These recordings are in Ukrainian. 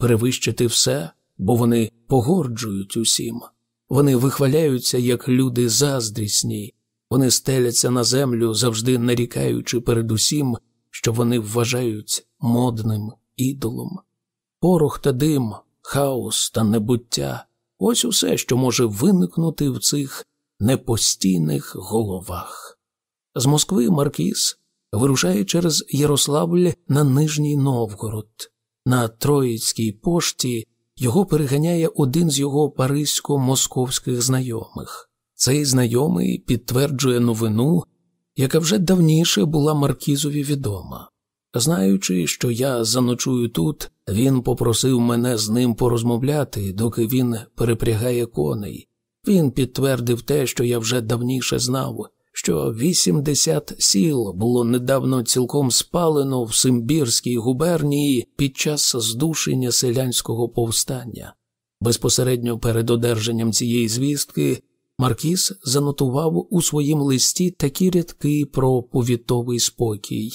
перевищити все, бо вони погорджують усім. Вони вихваляються, як люди заздрісні, вони стеляться на землю, завжди нарікаючи перед усім, що вони вважають модним ідолом. Порох та дим, хаос та небуття ось усе, що може виникнути в цих непостійних головах. З Москви Маркіз вирушає через Ярославль на Нижній Новгород. На Троїцькій пошті його переганяє один з його паризько-московських знайомих. Цей знайомий підтверджує новину, яка вже давніше була Маркізові відома. Знаючи, що я заночую тут, він попросив мене з ним порозмовляти, доки він перепрягає коней. Він підтвердив те, що я вже давніше знав, що 80 сіл було недавно цілком спалено в Симбірській губернії під час здушення селянського повстання. Безпосередньо перед одержанням цієї звістки Маркіс занотував у своїм листі такі рядки про повітовий спокій.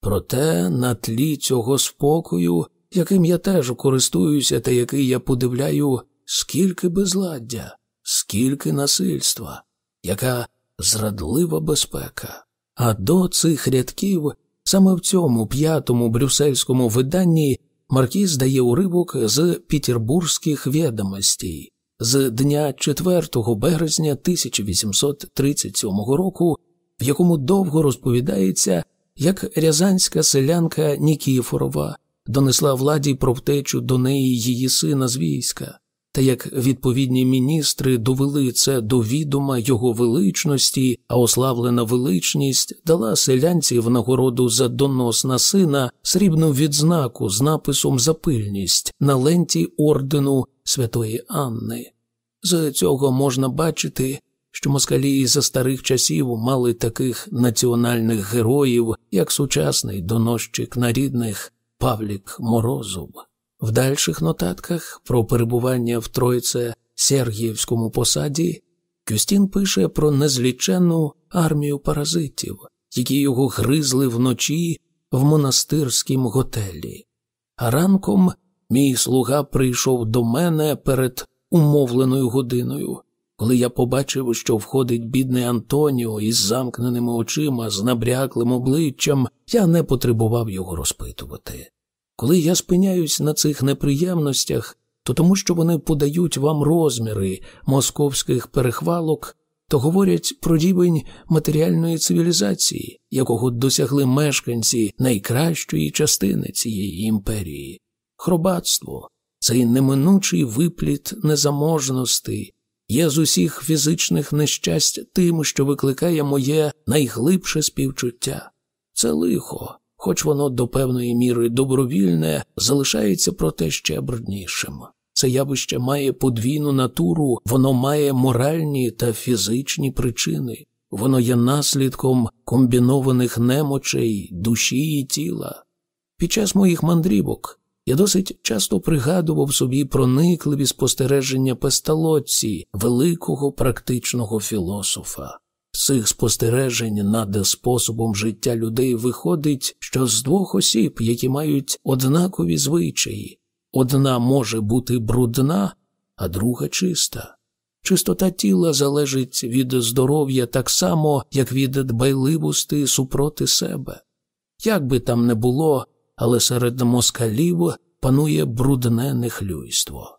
Проте на тлі цього спокою, яким я теж користуюся та який я подивляю, скільки безладдя, скільки насильства, яка зрадлива безпека. А до цих рядків саме в цьому п'ятому брюссельському виданні Маркіз дає уривок з петербурзьких відомостей з дня 4 березня 1837 року, в якому довго розповідається, як рязанська селянка Нікіфорова донесла владі про втечу до неї її сина з війська та як відповідні міністри довели це до відома його величності, а ославлена величність дала селянці в нагороду за донос на сина срібну відзнаку з написом за пильність на ленті ордену Святої Анни. З цього можна бачити, що москалі за старих часів мали таких національних героїв, як сучасний доносчик на рідних Павлік Морозов. В дальших нотатках про перебування в Тройце Сергіївському посаді Кюстін пише про незліченну армію паразитів, які його гризли вночі в монастирськім готелі. А ранком мій слуга прийшов до мене перед умовленою годиною. Коли я побачив, що входить бідний Антоніо із замкненими очима, з набряклим обличчям, я не потребував його розпитувати. Коли я спиняюсь на цих неприємностях, то тому, що вони подають вам розміри московських перехвалок, то говорять про рівень матеріальної цивілізації, якого досягли мешканці найкращої частини цієї імперії. Хробатство, цей неминучий випліт незаможності, є з усіх фізичних нещасть тим, що викликає моє найглибше співчуття. Це лихо хоч воно до певної міри добровільне, залишається проте ще бруднішим. Це явище має подвійну натуру, воно має моральні та фізичні причини, воно є наслідком комбінованих немочей, душі і тіла. Під час моїх мандрівок я досить часто пригадував собі проникливі спостереження песталоці, великого практичного філософа цих спостережень над способом життя людей виходить, що з двох осіб, які мають однакові звичаї, одна може бути брудна, а друга чиста. Чистота тіла залежить від здоров'я так само, як від дбайливості супроти себе. Як би там не було, але серед москалів панує брудне нехлюйство.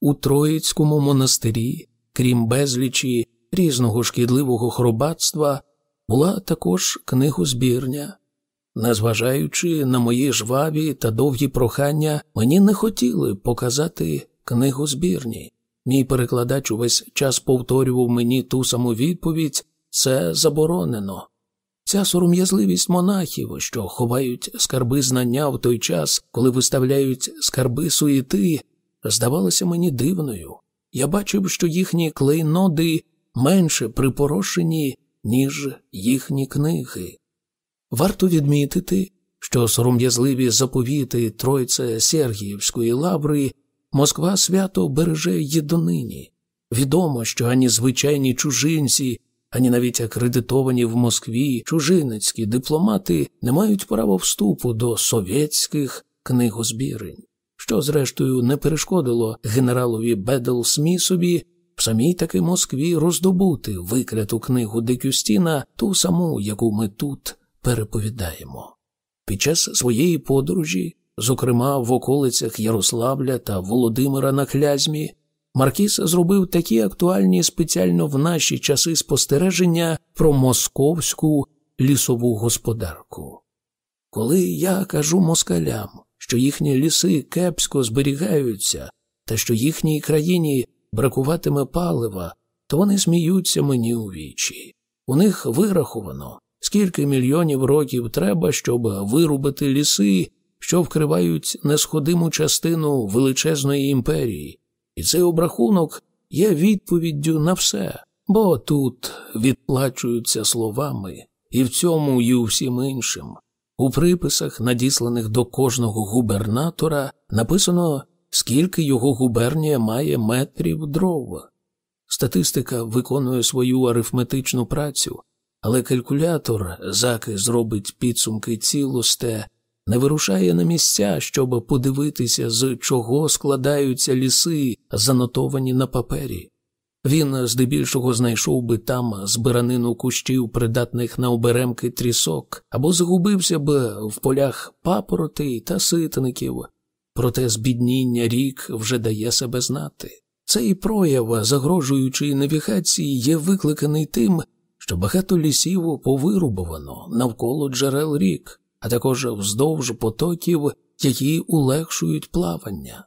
У Троїцькому монастирі, крім безлічі різного шкідливого хробатства була також книгозбірня. Незважаючи на мої жваві та довгі прохання, мені не хотіли показати книгозбірні. Мій перекладач увесь час повторював мені ту саму відповідь це заборонено. Ця сором'язливість монахів, що ховають скарби знання в той час, коли виставляють скарби суєти, здавалася мені дивною. Я бачив, що їхні клейноди менше припорошені, ніж їхні книги. Варто відмітити, що сором'язливі заповіти Тройце Сергіївської лаври Москва свято береже й донині. Відомо, що ані звичайні чужинці, ані навіть акредитовані в Москві чужинецькі дипломати не мають права вступу до совєтських книгозбірень. що, зрештою, не перешкодило генералові Бедл Смісові самій таки Москві роздобути викряту книгу Декюстіна, ту саму, яку ми тут переповідаємо. Під час своєї подорожі, зокрема в околицях Ярославля та Володимира на Клязьмі, Маркіс зробив такі актуальні спеціально в наші часи спостереження про московську лісову господарку. Коли я кажу москалям, що їхні ліси кепсько зберігаються, та що їхній країні бракуватиме палива, то вони сміються мені у вічі. У них вираховано, скільки мільйонів років треба, щоб вирубити ліси, що вкривають несходиму частину величезної імперії, і цей обрахунок є відповіддю на все, бо тут відплачуються словами, і в цьому і у всім іншим. У приписах, надісланих до кожного губернатора, написано, скільки його губернія має метрів дров. Статистика виконує свою арифметичну працю, але калькулятор, заки зробить підсумки цілосте, не вирушає на місця, щоб подивитися, з чого складаються ліси, занотовані на папері. Він здебільшого знайшов би там збиранину кущів, придатних на оберемки трісок, або загубився б в полях папороти та ситників. Проте збідніння рік вже дає себе знати. Цей прояв, загрожуючої навігації, є викликаний тим, що багато лісів повирубовано навколо джерел рік, а також вздовж потоків, які улегшують плавання.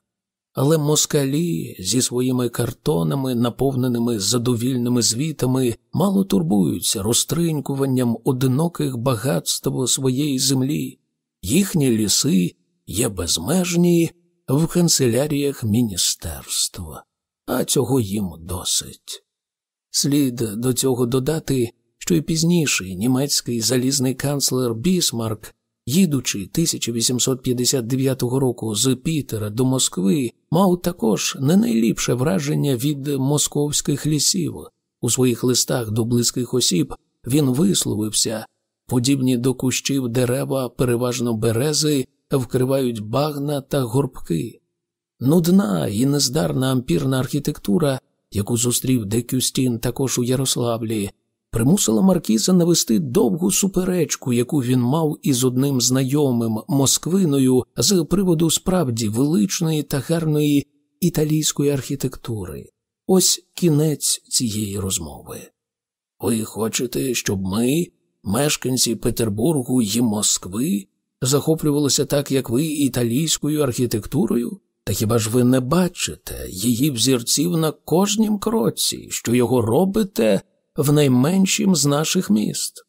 Але москалі зі своїми картонами, наповненими задовільними звітами, мало турбуються розтринькуванням одиноких багатств своєї землі, їхні ліси є безмежні в канцеляріях міністерства, а цього їм досить. Слід до цього додати, що й пізніший німецький залізний канцлер Бісмарк їдучи 1859 року з Пітера до Москви, мав також не найліпше враження від московських лісів. У своїх листах до близьких осіб він висловився подібні до кущів дерева, переважно берези, вкривають багна та горбки. Нудна і нездарна ампірна архітектура, яку зустрів Декюстін також у Ярославлі, примусила Маркіза навести довгу суперечку, яку він мав із одним знайомим Москвиною з приводу справді величної та гарної італійської архітектури. Ось кінець цієї розмови. Ви хочете, щоб ми, мешканці Петербургу і Москви, захоплювалися так, як ви, італійською архітектурою? Та хіба ж ви не бачите її взірців на кожнім кроці, що його робите в найменшім з наших міст.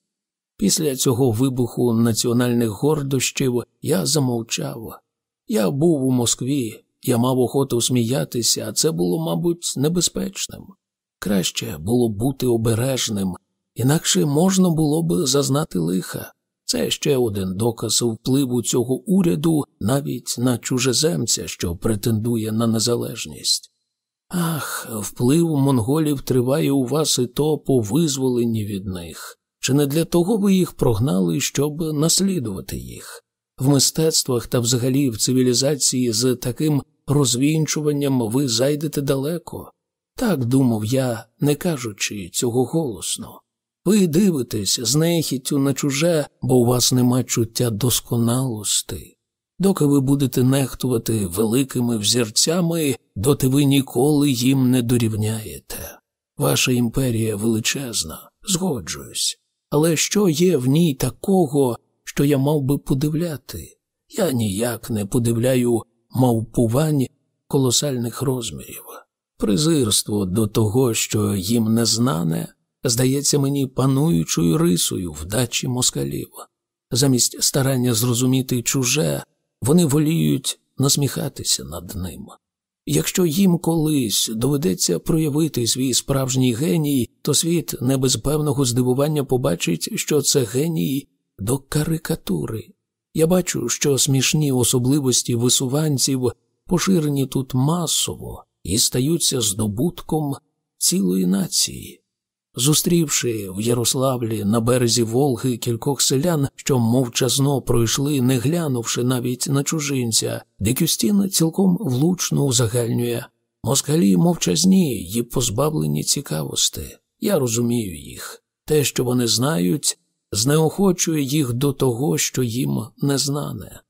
Після цього вибуху національних гордощів я замовчав. Я був у Москві, я мав охоту сміятися, а це було, мабуть, небезпечним. Краще було бути обережним, інакше можна було б зазнати лиха. Це ще один доказ впливу цього уряду навіть на чужеземця, що претендує на незалежність. Ах, вплив монголів триває у вас і то по визволенні від них. Чи не для того ви їх прогнали, щоб наслідувати їх? В мистецтвах та взагалі в цивілізації з таким розвінчуванням ви зайдете далеко? Так думав я, не кажучи цього голосно. Ви дивитесь з нехіттю на чуже, бо у вас нема чуття досконалости. Доки ви будете нехтувати великими взірцями, доти ви ніколи їм не дорівняєте. Ваша імперія величезна, згоджуюсь. Але що є в ній такого, що я мав би подивляти? Я ніяк не подивляю мавпувань колосальних розмірів. Презирство до того, що їм не знане, здається мені пануючою рисою в дачі москалів. Замість старання зрозуміти чуже, вони воліють насміхатися над ним. Якщо їм колись доведеться проявити свій справжній геній, то світ не без певного здивування побачить, що це геній до карикатури. Я бачу, що смішні особливості висуванців поширені тут масово і стаються здобутком цілої нації. Зустрівши в Ярославлі на березі Волги кількох селян, що мовчазно пройшли, не глянувши навіть на чужинця, Декюстін цілком влучно узагальнює москалі мовчазні і позбавлені цікавості. Я розумію їх. Те, що вони знають, знеохочує їх до того, що їм незнане.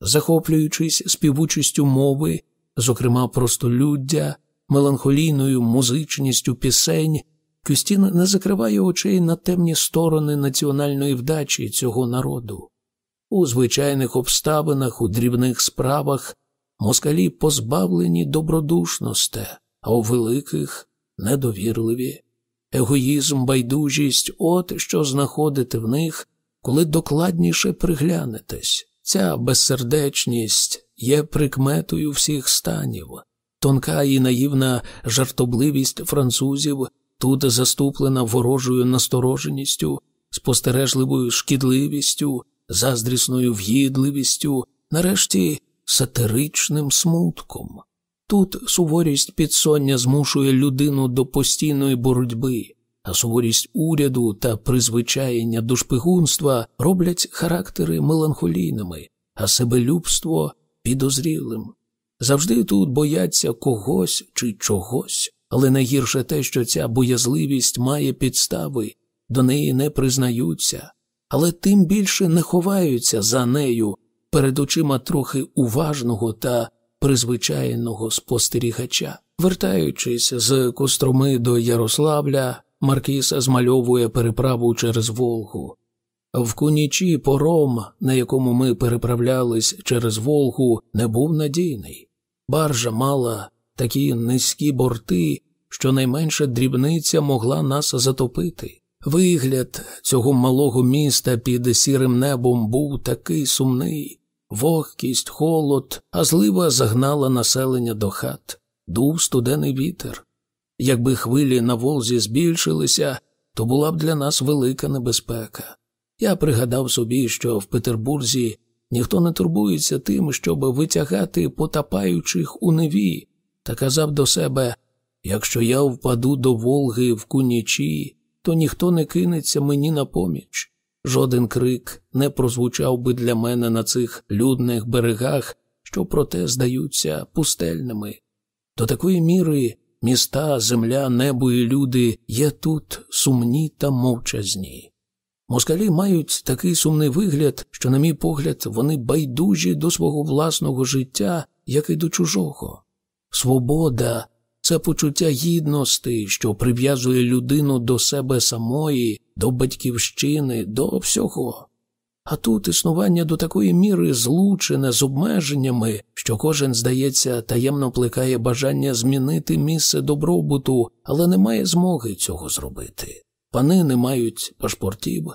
Захоплюючись співучістю мови, зокрема простолюддя, меланхолійною музичністю пісень. Кюстін не закриває очей на темні сторони національної вдачі цього народу. У звичайних обставинах, у дрібних справах москалі позбавлені добродушності, а у великих недовірливі. Егоїзм, байдужість от що знаходите в них, коли докладніше приглянетесь. Ця безсердечність є прикметою всіх станів, тонка і наївна жартобливість французів тут заступлена ворожою настороженістю, спостережливою шкідливістю, заздрісною в'їдливістю, нарешті сатиричним смутком. Тут суворість підсоння змушує людину до постійної боротьби, а суворість уряду та призвичаєння до шпигунства роблять характери меланхолійними, а себелюбство підозрілим. Завжди тут бояться когось чи чогось, але найгірше те, що ця боязливість має підстави, до неї не признаються, але тим більше не ховаються за нею перед очима трохи уважного та призвичайного спостерігача. Вертаючись з Костроми до Ярославля, Маркіс змальовує переправу через Волгу. В кунічі пором, на якому ми переправлялись через Волгу, не був надійний. Баржа мала такі низькі борти, що найменша дрібниця могла нас затопити. Вигляд цього малого міста під сірим небом був такий сумний, вогкість, холод, а злива загнала населення до хат, дув студений вітер. Якби хвилі на Волзі збільшилися, то була б для нас велика небезпека. Я пригадав собі, що в Петербурзі ніхто не турбується тим, щоб витягати потапаючих у неві, та казав до себе якщо я впаду до Волги в кунічі, то ніхто не кинеться мені на поміч. Жоден крик не прозвучав би для мене на цих людних берегах, що проте здаються пустельними. До такої міри міста, земля, небо і люди є тут сумні та мовчазні. Москалі мають такий сумний вигляд, що, на мій погляд, вони байдужі до свого власного життя, як і до чужого. Свобода це почуття гідності, що прив'язує людину до себе самої, до батьківщини, до всього. А тут існування до такої міри злучене з обмеженнями, що кожен, здається, таємно плекає бажання змінити місце добробуту, але не має змоги цього зробити. Пани не мають пашпортів,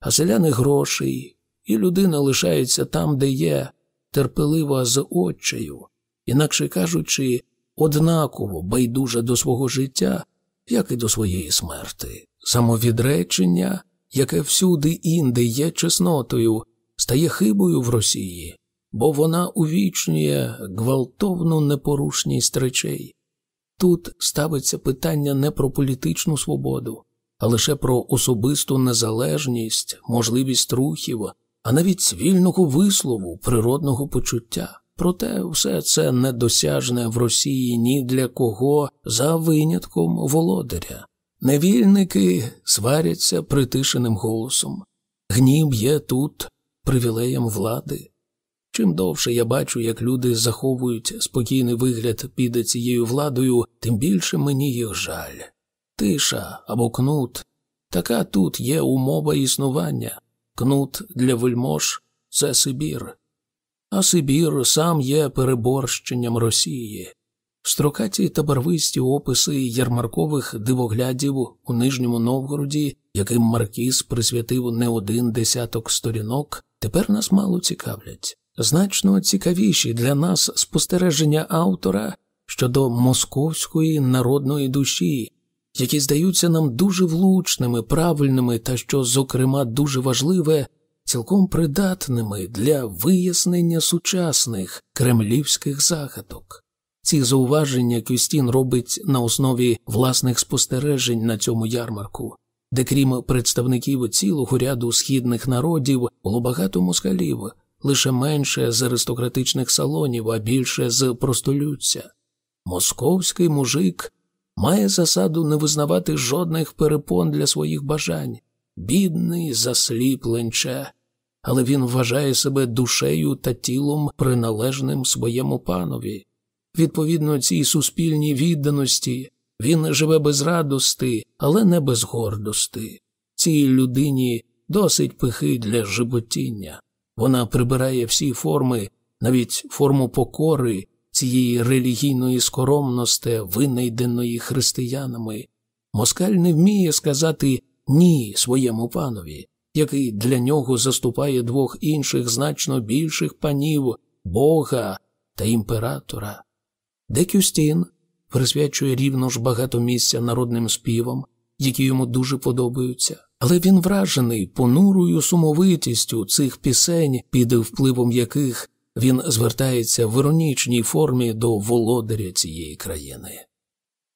а селяни грошей, і людина лишається там, де є, терпелива з отчаю, інакше кажучи, однаково байдужа до свого життя, як і до своєї смерти. Самовідречення, яке всюди інде є чеснотою, стає хибою в Росії, бо вона увічнює гвалтовну непорушність речей. Тут ставиться питання не про політичну свободу, а лише про особисту незалежність, можливість рухів, а навіть вільного вислову, природного почуття. Проте все це недосяжне в Росії ні для кого за винятком володаря. Невільники сваряться притишеним голосом. Гнів є тут привілеєм влади. Чим довше я бачу, як люди заховують спокійний вигляд під цією владою, тим більше мені їх жаль. Тиша або кнут така тут є умова існування. Кнут для вельмож це Сибір а Сибір сам є переборщенням Росії. Строкаті та барвисті описи ярмаркових дивоглядів у Нижньому Новгороді, яким Маркіз присвятив не один десяток сторінок, тепер нас мало цікавлять. Значно цікавіші для нас спостереження автора щодо московської народної душі, які здаються нам дуже влучними, правильними та що, зокрема, дуже важливе, цілком придатними для вияснення сучасних кремлівських загадок. Ці зауваження Кюстін робить на основі власних спостережень на цьому ярмарку, де, крім представників цілого ряду східних народів, було багато москалів, лише менше з аристократичних салонів, а більше з простолюдця. Московський мужик має засаду не визнавати жодних перепон для своїх бажань, бідний, засліпленче, але він вважає себе душею та тілом приналежним своєму панові. Відповідно цій суспільній відданості він живе без радости, але не без гордости. Цій людині досить пихи для животіння. Вона прибирає всі форми, навіть форму покори цієї релігійної скоромності, винайденої християнами. Москаль не вміє сказати ні своєму панові, який для нього заступає двох інших значно більших панів Бога та імператора. Декюстін присвячує рівно ж багато місця народним співам, які йому дуже подобаються, але він вражений понурою сумовитістю цих пісень, під впливом яких він звертається в іронічній формі до володаря цієї країни.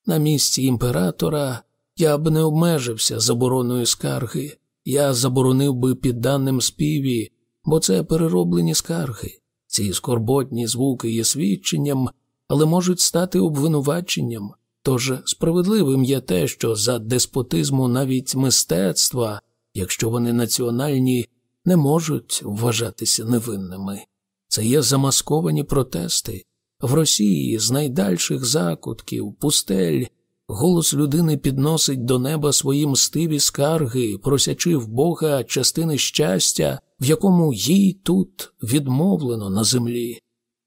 На місці імператора я б не обмежився забороною скарги, я заборонив би підданим співі, бо це перероблені скарги. Ці скорботні звуки є свідченням, але можуть стати обвинуваченням. Тож справедливим є те, що за деспотизму навіть мистецтва, якщо вони національні, не можуть вважатися невинними. Це є замасковані протести. В Росії з найдальших закутків, пустель, голос людини підносить до неба свої мстиві скарги, просячи в Бога частини щастя, в якому їй тут відмовлено на землі.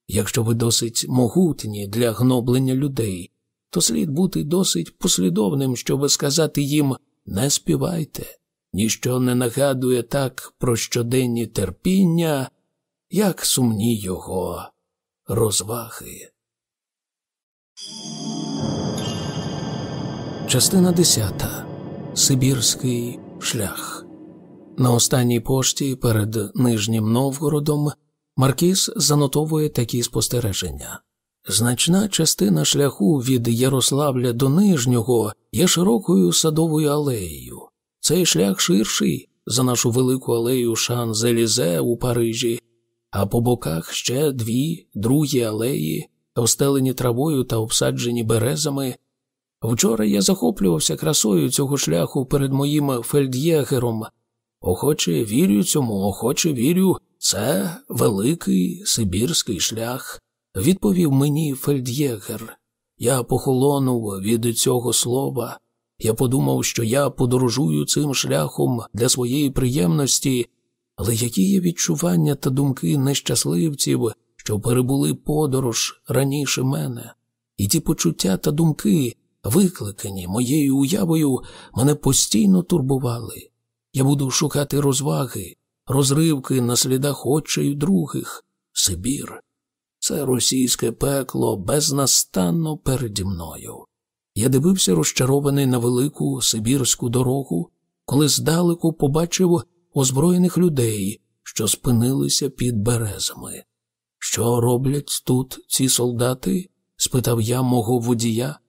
Якщо ви досить могутні для гноблення людей, то слід бути досить послідовним, щоб сказати їм не співайте, ніщо не нагадує так про щоденні терпіння, як сумні його розваги. Частина десята. Сибірський шлях. На останній пошті перед Нижнім Новгородом Маркіз занотовує такі спостереження. Значна частина шляху від Ярославля до Нижнього є широкою садовою алеєю. Цей шлях ширший за нашу велику алею Шан-Зелізе у Парижі, а по боках ще дві другі алеї, остелені травою та обсаджені березами. Вчора я захоплювався красою цього шляху перед моїм фельд'єгером. Охоче вірю цьому, охоче вірю, це великий сибірський шлях, відповів мені фельд'єгер. Я похолонув від цього слова. Я подумав, що я подорожую цим шляхом для своєї приємності, але які є відчування та думки нещасливців, що перебули подорож раніше мене, і ті почуття та думки, викликані моєю уявою, мене постійно турбували. Я буду шукати розваги, розривки на слідах очей других, Сибір. Це російське пекло безнастанно переді мною. Я дивився розчарований на велику сибірську дорогу, коли здалеку побачив озброєних людей, що спинилися під березами. Що роблять тут ці солдати? спитав я мого водія.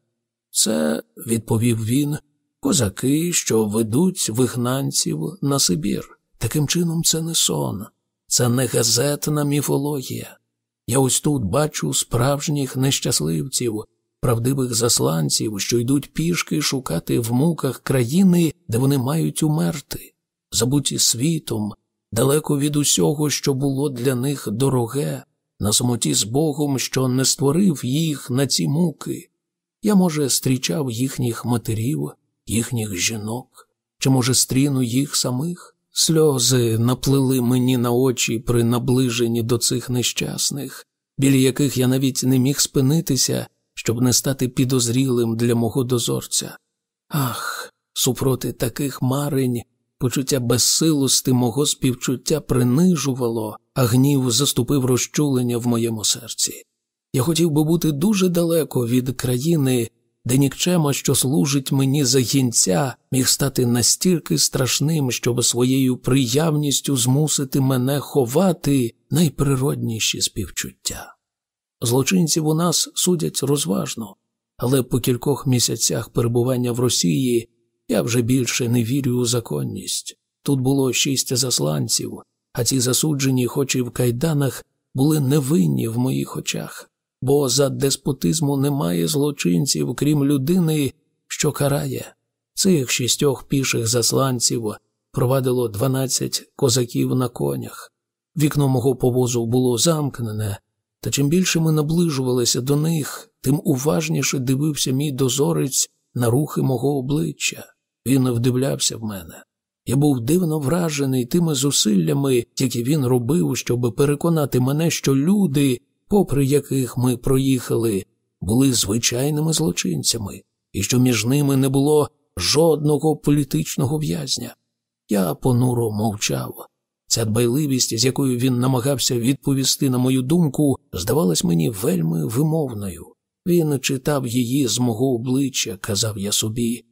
Це, відповів він, козаки, що ведуть вигнанців на Сибір. Таким чином, це не сон, це не газетна міфологія. Я ось тут бачу справжніх нещасливців, правдивих засланців, що йдуть пішки шукати в муках країни, де вони мають умерти, забуті світом, далеко від усього, що було для них дороге, на самоті з Богом, що не створив їх на ці муки. Я, може, зустрічав їхніх матерів, їхніх жінок, чи, може, стріну їх самих. Сльози наплили мені на очі при наближенні до цих нещасних, біля яких я навіть не міг спинитися, щоб не стати підозрілим для мого дозорця. Ах, супроти таких марень, почуття безсилости мого співчуття принижувало, а гнів заступив розчулення в моєму серці. Я хотів би бути дуже далеко від країни, де нікчема, що служить мені за гінця, міг стати настільки страшним, щоб своєю приявністю змусити мене ховати найприродніші співчуття. Злочинців у нас судять розважно, але по кількох місяцях перебування в Росії я вже більше не вірю у законність. Тут було шість засланців, а ці засуджені, хоч і в кайданах, були невинні в моїх очах, бо за деспотизму немає злочинців, крім людини, що карає. Цих шістьох піших засланців провадило дванадцять козаків на конях. Вікно мого повозу було замкнене, та чим більше ми наближувалися до них, тим уважніше дивився мій дозорець на рухи мого обличчя. Він вдивлявся в мене. Я був дивно вражений тими зусиллями, які він робив, щоб переконати мене, що люди, попри яких ми проїхали, були звичайними злочинцями, і що між ними не було жодного політичного в'язня. Я понуро мовчав. Ця дбайливість, з якою він намагався відповісти на мою думку, здавалась мені вельми вимовною. Він читав її з мого обличчя, казав я собі.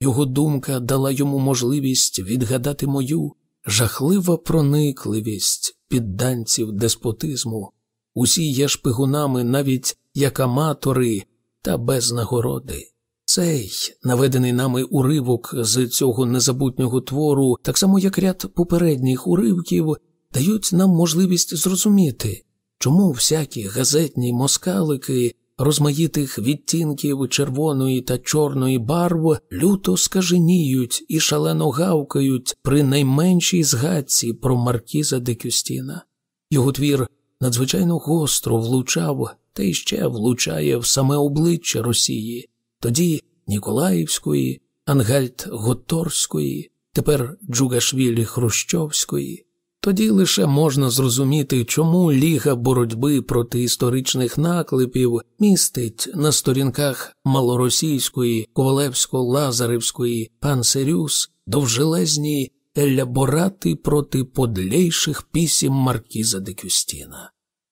Його думка дала йому можливість відгадати мою жахлива проникливість підданців деспотизму. Усі є шпигунами навіть як аматори та без нагороди. Цей наведений нами уривок з цього незабутнього твору, так само як ряд попередніх уривків, дають нам можливість зрозуміти, чому всякі газетні москалики розмаїтих відтінків червоної та чорної барв люто скаженіють і шалено гавкають при найменшій згадці про Маркіза де Кюстіна. Його твір надзвичайно гостро влучав та й ще влучає в саме обличчя Росії, тоді Ніколаївської, Ангальт Готорської, тепер Джугашвілі Хрущовської. Тоді лише можна зрозуміти, чому Ліга боротьби проти історичних наклепів містить на сторінках малоросійської, Ковалевсько-Лазаревської пансерюс довжелезні еляборати проти подлейших пісім Маркіза де Кюстіна.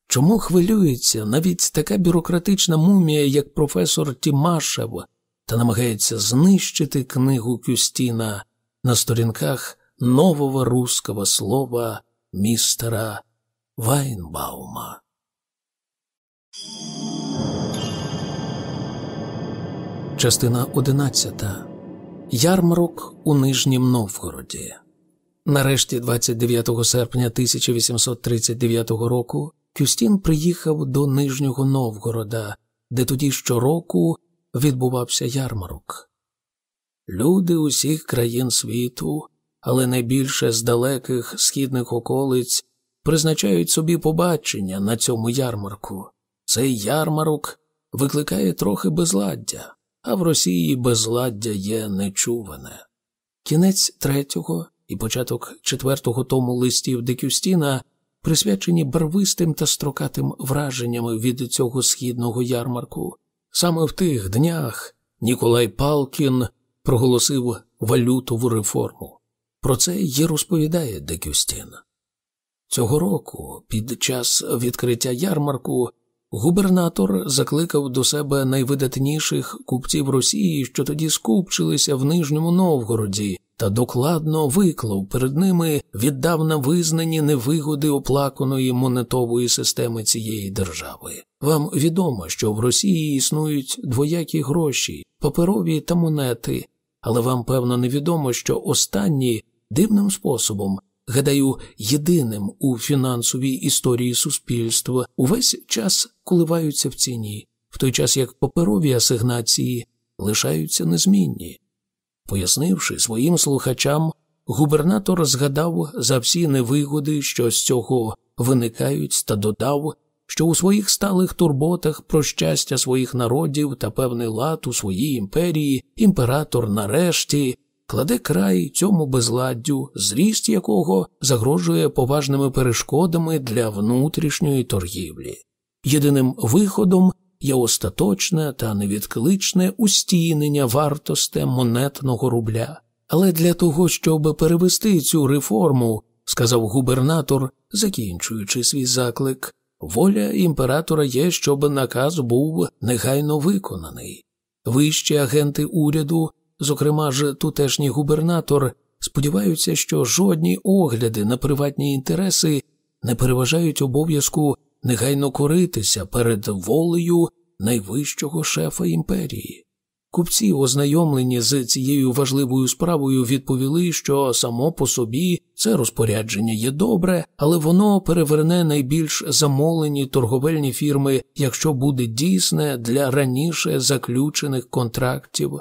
Чому хвилюється навіть така бюрократична мумія, як професор Тімашев, та намагається знищити книгу Кюстіна на сторінках нового русского слова містера Вайнбаума. Частина одинадцята. Ярмарок у Нижнім Новгороді. Нарешті, 29 серпня 1839 року, Кюстін приїхав до Нижнього Новгорода, де тоді щороку відбувався ярмарок. Люди усіх країн світу але найбільше з далеких східних околиць призначають собі побачення на цьому ярмарку. Цей ярмарок викликає трохи безладдя, а в Росії безладдя є нечуване. Кінець третього і початок четвертого тому листів Декюстіна присвячені барвистим та строкатим враженням від цього східного ярмарку. Саме в тих днях Ніколай Палкін проголосив валютову реформу. Про це й розповідає Декюстін. Цього року, під час відкриття ярмарку, губернатор закликав до себе найвидатніших купців Росії, що тоді скупчилися в Нижньому Новгороді, та докладно виклав перед ними віддавна визнані невигоди оплаканої монетової системи цієї держави. Вам відомо, що в Росії існують двоякі гроші, паперові та монети, але вам певно невідомо, що останні дивним способом, гадаю, єдиним у фінансовій історії суспільства, увесь час коливаються в ціні, в той час як паперові асигнації лишаються незмінні. Пояснивши своїм слухачам, губернатор згадав за всі невигоди, що з цього виникають, та додав, що у своїх сталих турботах про щастя своїх народів та певний лад у своїй імперії імператор нарешті кладе край цьому безладдю, зріст якого загрожує поважними перешкодами для внутрішньої торгівлі. Єдиним виходом є остаточне та невідкличне устійнення вартосте монетного рубля. Але для того, щоб перевести цю реформу, сказав губернатор, закінчуючи свій заклик, воля імператора є, щоб наказ був негайно виконаний. Вищі агенти уряду зокрема ж тутешній губернатор, сподіваються, що жодні огляди на приватні інтереси не переважають обов'язку негайно коритися перед волею найвищого шефа імперії. Купці, ознайомлені з цією важливою справою, відповіли, що само по собі це розпорядження є добре, але воно переверне найбільш замолені торговельні фірми, якщо буде дійсне для раніше заключених контрактів.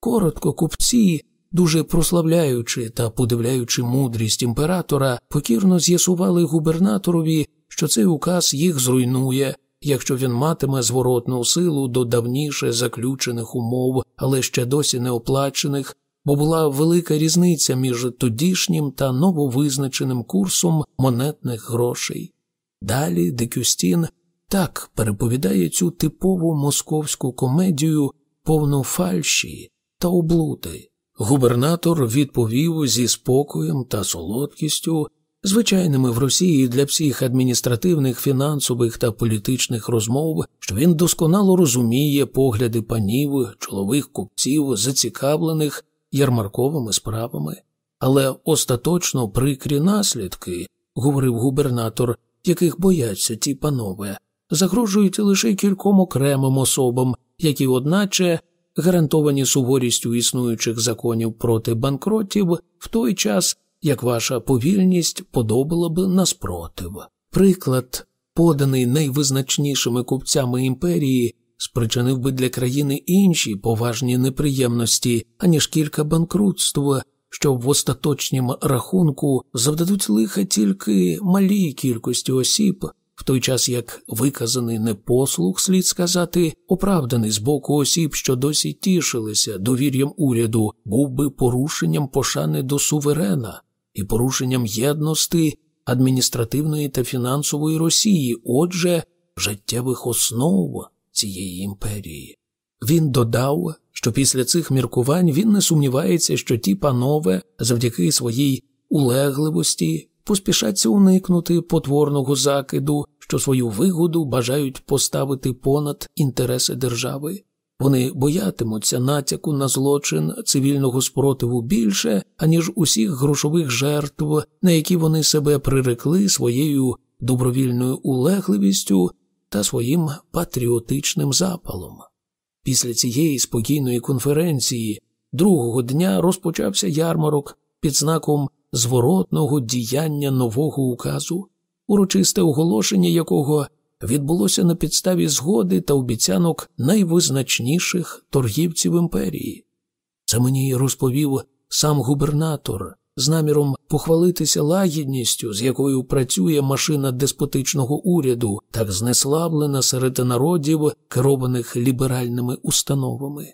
Коротко, купці, дуже прославляючи та подивляючи мудрість імператора, покірно з'ясували губернаторові, що цей указ їх зруйнує якщо він матиме зворотну силу до давніше заключених умов, але ще досі не оплачених, бо була велика різниця між тодішнім та нововизначеним курсом монетних грошей. Далі Декюстін так переповідає цю типову московську комедію, повну фальші та облуди. Губернатор відповів зі спокоєм та солодкістю, звичайними в Росії для всіх адміністративних, фінансових та політичних розмов, що він досконало розуміє погляди панів, чолових купців, зацікавлених ярмарковими справами. Але остаточно прикрі наслідки, говорив губернатор, яких бояться ті панове, загрожують лише кільком окремим особам, які, одначе, гарантовані суворістю існуючих законів проти банкротів, в той час як ваша повільність подобала б наспротив. Приклад, поданий найвизначнішими купцями імперії, спричинив би для країни інші поважні неприємності, аніж кілька банкрутств, що в остаточнім рахунку завдадуть лиха тільки малій кількості осіб. В той час як виказаний непослух, слід сказати, оправданий з боку осіб, що досі тішилися довір'ям уряду, був би порушенням пошани до суверена, і порушенням єдності адміністративної та фінансової Росії, отже, життєвих основ цієї імперії. Він додав, що після цих міркувань він не сумнівається, що ті панове завдяки своїй улегливості поспішаться уникнути потворного закиду, що свою вигоду бажають поставити понад інтереси держави. Вони боятимуться натяку на злочин цивільного спротиву більше, аніж усіх грошових жертв, на які вони себе прирекли своєю добровільною улегливістю та своїм патріотичним запалом. Після цієї спокійної конференції другого дня розпочався ярмарок під знаком зворотного діяння нового указу, урочисте оголошення якого відбулося на підставі згоди та обіцянок найвизначніших торгівців імперії. Це мені розповів сам губернатор з наміром похвалитися лагідністю, з якою працює машина деспотичного уряду, так знеславлена серед народів, керованих ліберальними установами.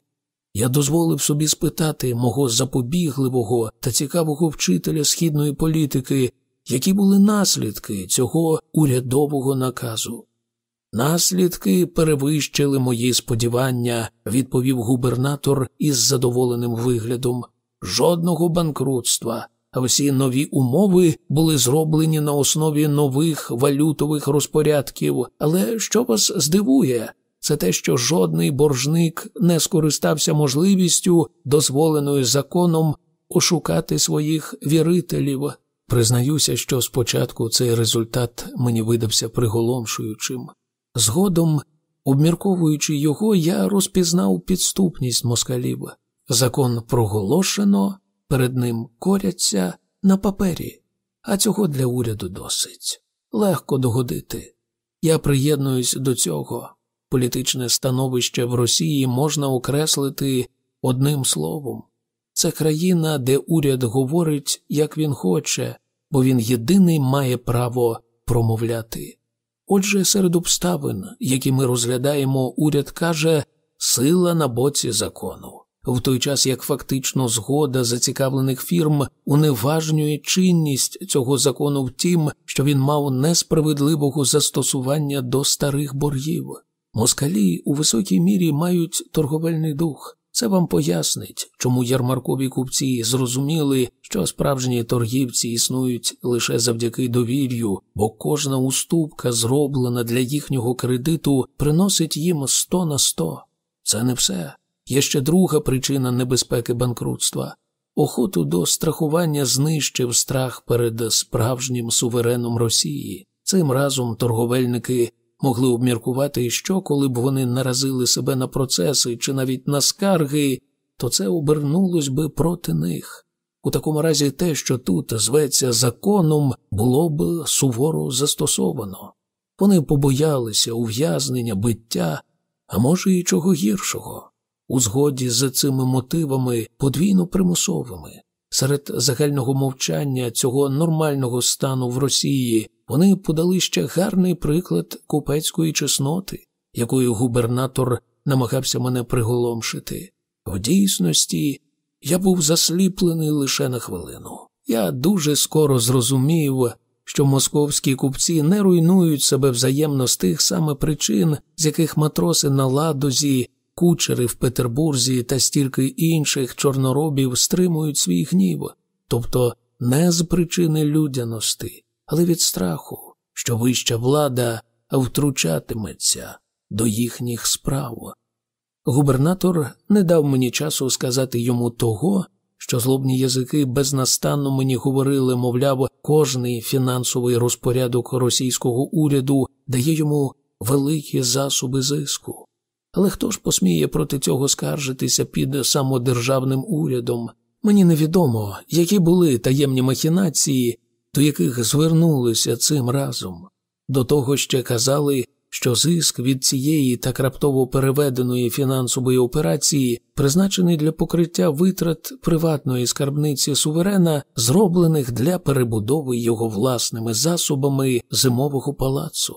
Я дозволив собі спитати мого запобігливого та цікавого вчителя східної політики, які були наслідки цього урядового наказу. Наслідки перевищили мої сподівання, відповів губернатор із задоволеним виглядом. Жодного банкрутства, всі нові умови були зроблені на основі нових валютових розпорядків. Але що вас здивує, це те, що жодний боржник не скористався можливістю, дозволеною законом, ошукати своїх вірителів. Признаюся, що спочатку цей результат мені видався приголомшуючим. Згодом, обмірковуючи його, я розпізнав підступність москалів. Закон проголошено, перед ним коряться на папері, а цього для уряду досить. Легко догодити. Я приєднуюсь до цього. Політичне становище в Росії можна окреслити одним словом. Це країна, де уряд говорить, як він хоче, бо він єдиний має право промовляти. Отже, серед обставин, які ми розглядаємо, уряд каже сила на боці закону, в той час як фактично згода зацікавлених фірм уневажнює чинність цього закону в тім, що він мав несправедливого застосування до старих боргів. Москалі у високій мірі мають торговельний дух. Це вам пояснить, чому ярмаркові купці зрозуміли, що справжні торгівці існують лише завдяки довір'ю, бо кожна уступка, зроблена для їхнього кредиту, приносить їм сто на сто. Це не все. Є ще друга причина небезпеки банкрутства. Охоту до страхування знищив страх перед справжнім сувереном Росії. Цим разом торговельники могли обміркувати, що коли б вони наразили себе на процеси чи навіть на скарги, то це обернулось би проти них. У такому разі те, що тут зветься законом, було б суворо застосовано. Вони побоялися ув'язнення, биття, а може, і чого гіршого. У згоді з цими мотивами подвійно примусовими. Серед загального мовчання цього нормального стану в Росії вони подали ще гарний приклад купецької чесноти, якою губернатор намагався мене приголомшити. В дійсності я був засліплений лише на хвилину. Я дуже скоро зрозумів, що московські купці не руйнують себе взаємно з тих саме причин, з яких матроси на ладозі, кучери в Петербурзі та стільки інших чорноробів стримують свій гнів, тобто не з причини людяності, але від страху, що вища влада втручатиметься до їхніх справ. Губернатор не дав мені часу сказати йому того, що злобні язики безнастанно мені говорили, мовляв, кожний фінансовий розпорядок російського уряду дає йому великі засоби зиску. Але хто ж посміє проти цього скаржитися під самодержавним урядом? Мені невідомо, які були таємні махінації, до яких звернулися цим разом. До того ще казали, що зиск від цієї так раптово переведеної фінансової операції призначений для покриття витрат приватної скарбниці суверена, зроблених для перебудови його власними засобами зимового палацу.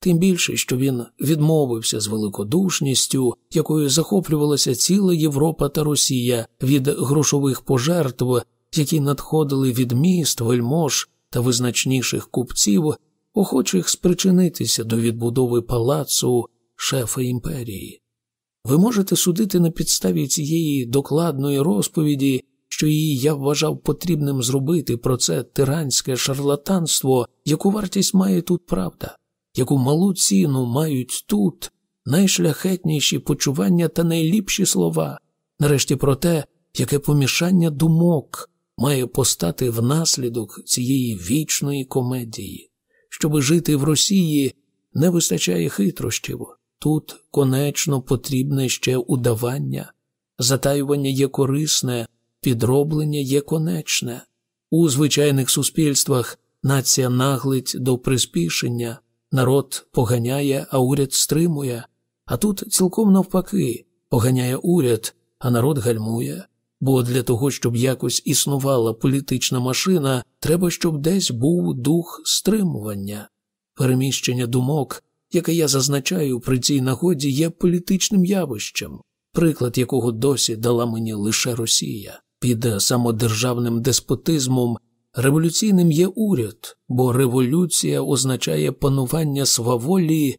Тим більше, що він відмовився з великодушністю, якою захоплювалася ціла Європа та Росія від грошових пожертв, які надходили від міст, вельмож та визначніших купців охочих спричинитися до відбудови палацу шефа імперії. Ви можете судити на підставі цієї докладної розповіді, що її я вважав потрібним зробити про це тиранське шарлатанство, яку вартість має тут правда, яку малу ціну мають тут найшляхетніші почування та найліпші слова, нарешті про те, яке помішання думок має постати внаслідок цієї вічної комедії. Щоби жити в Росії, не вистачає хитрощів. Тут конечно потрібне ще удавання, затаювання є корисне, підроблення є конечне. У звичайних суспільствах нація наглить до приспішення, народ поганяє, а уряд стримує, а тут цілком навпаки поганяє уряд, а народ гальмує. Бо для того, щоб якось існувала політична машина, треба, щоб десь був дух стримування. Переміщення думок, яке я зазначаю при цій нагоді, є політичним явищем, приклад якого досі дала мені лише Росія. Під самодержавним деспотизмом революційним є уряд, бо революція означає панування сваволі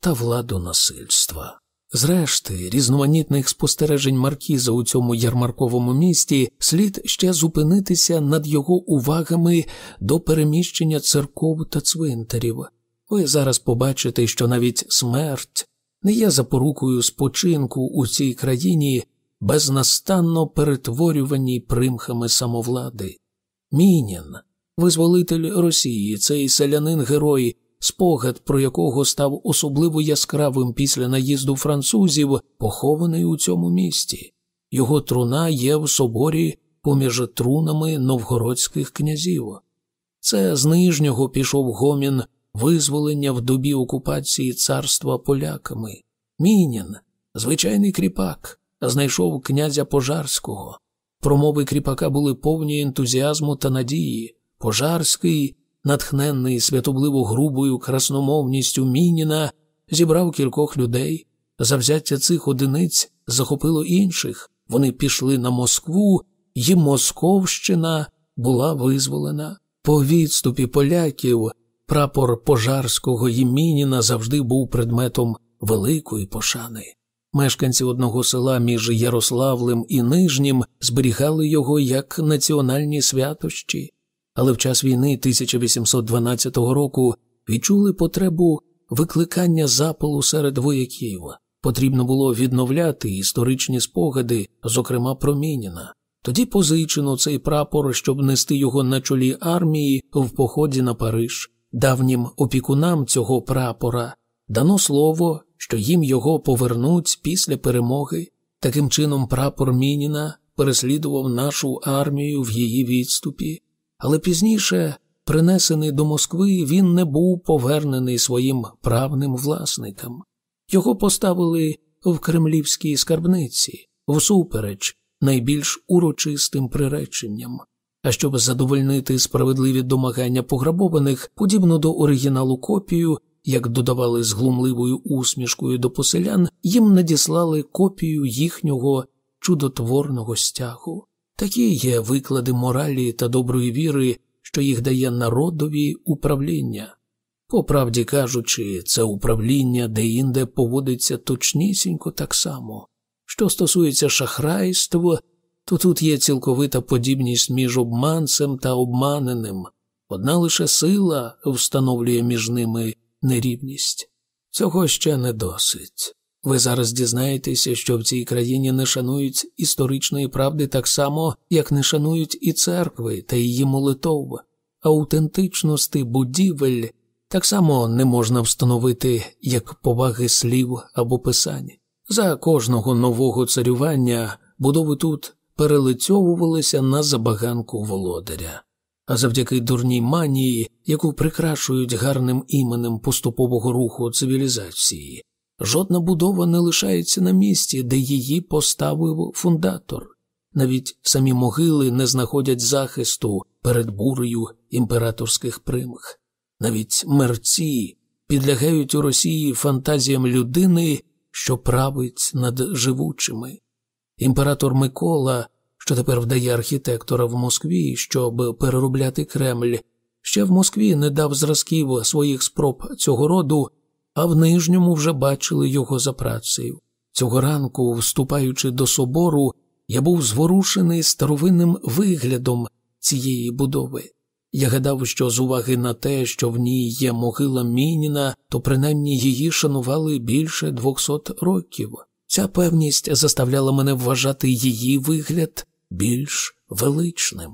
та владу насильства. Зрешти, різноманітних спостережень Маркіза у цьому ярмарковому місті слід ще зупинитися над його увагами до переміщення церков та цвинтарів. Ви зараз побачите, що навіть смерть не є запорукою спочинку у цій країні, безнастанно перетворюваній примхами самовлади. Мінін, визволитель Росії, цей селянин герой спогад про якого став особливо яскравим після наїзду французів, похований у цьому місті. Його труна є в соборі поміж трунами новгородських князів. Це з нижнього пішов гомін визволення в добі окупації царства поляками. Мінін, звичайний кріпак, знайшов князя Пожарського. Промови кріпака були повні ентузіазму та надії. Пожарський натхненний святобливо грубою красномовністю Мініна, зібрав кількох людей. Завзяття цих одиниць захопило інших. Вони пішли на Москву, і Московщина була визволена. По відступі поляків прапор пожарського Ємініна завжди був предметом великої пошани. Мешканці одного села між Ярославлем і Нижнім зберігали його як національні святощі але в час війни 1812 року відчули потребу викликання запалу серед вояків. Потрібно було відновляти історичні спогади, зокрема про Мініна. Тоді позичено цей прапор, щоб нести його на чолі армії в поході на Париж. давнім опікунам цього прапора дано слово, що їм його повернуть після перемоги. Таким чином, прапор Мініна переслідував нашу армію в її відступі, але пізніше, принесений до Москви, він не був повернений своїм правним власникам. Його поставили в кремлівській скарбниці, всупереч найбільш урочистим приреченням. А щоб задовольнити справедливі домагання пограбованих, подібно до оригіналу копію, як додавали з глумливою усмішкою до поселян, їм надіслали копію їхнього чудотворного стягу. Такі є виклади моралі та доброї віри, що їх дає народові управління. По правді кажучи, це управління де-інде поводиться точнісінько так само. Що стосується шахрайства, то тут є цілковита подібність між обманцем та обманеним, одна лише сила встановлює між ними нерівність. Цього ще не досить. Ви зараз дізнаєтеся, що в цій країні не шанують історичної правди так само, як не шанують і церкви та її молитов, аутентичності будівель так само не можна встановити як поваги слів або писань. За кожного нового царювання будови тут перелицьовувалися на забаганку володаря. А завдяки дурній манії, яку прикрашують гарним іменем поступового руху цивілізації, жодна будова не лишається на місці, де її поставив фундатор. Навіть самі могили не знаходять захисту перед бурею імператорських примх. Навіть мерці підлягають у Росії фантазіям людини, що править над живучими. Імператор Микола, що тепер вдає архітектора в Москві, щоб переробляти Кремль, ще в Москві не дав зразків своїх спроб цього роду, а в нижньому вже бачили його за працею. Цього ранку, вступаючи до собору, я був зворушений старовинним виглядом цієї будови. Я гадав, що з уваги на те, що в ній є могила Мініна, то принаймні її шанували більше двохсот років. Ця певність заставляла мене вважати її вигляд більш величним.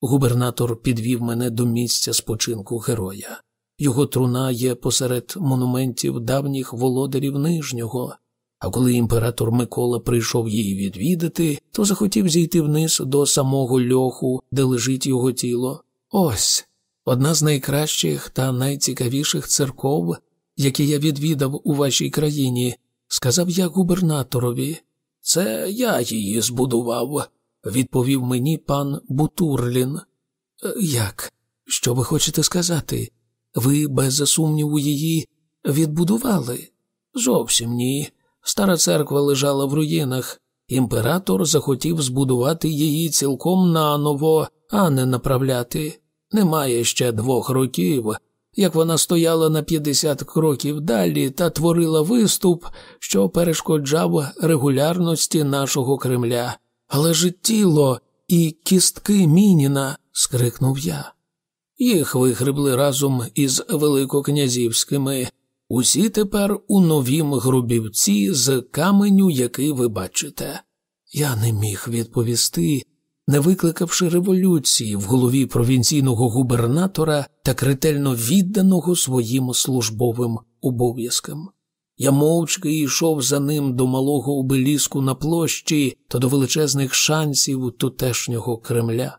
Губернатор підвів мене до місця спочинку героя. Його труна є посеред монументів давніх володарів нижнього. А коли імператор Микола прийшов її відвідати, то захотів зійти вниз до самого льоху, де лежить його тіло. Ось одна з найкращих та найцікавіших церков, які я відвідав у вашій країні, сказав я губернаторові. Це я її збудував, відповів мені пан Бутурлін. «Е, як? Що ви хочете сказати? Ви без сумніву її відбудували? Зовсім ні. Стара церква лежала в руїнах. Імператор захотів збудувати її цілком наново, а не направляти. Немає ще двох років, як вона стояла на 50 кроків далі та творила виступ, що перешкоджав регулярності нашого Кремля. Але ж тіло і кістки Мініна, скрикнув я. Їх вигребли разом із великокнязівськими. Усі тепер у новім грубівці з каменю, який ви бачите. Я не міг відповісти, не викликавши революції в голові провінційного губернатора так ретельно відданого своїм службовим обов'язкам. Я мовчки йшов за ним до малого обеліску на площі та до величезних шансів тутешнього Кремля.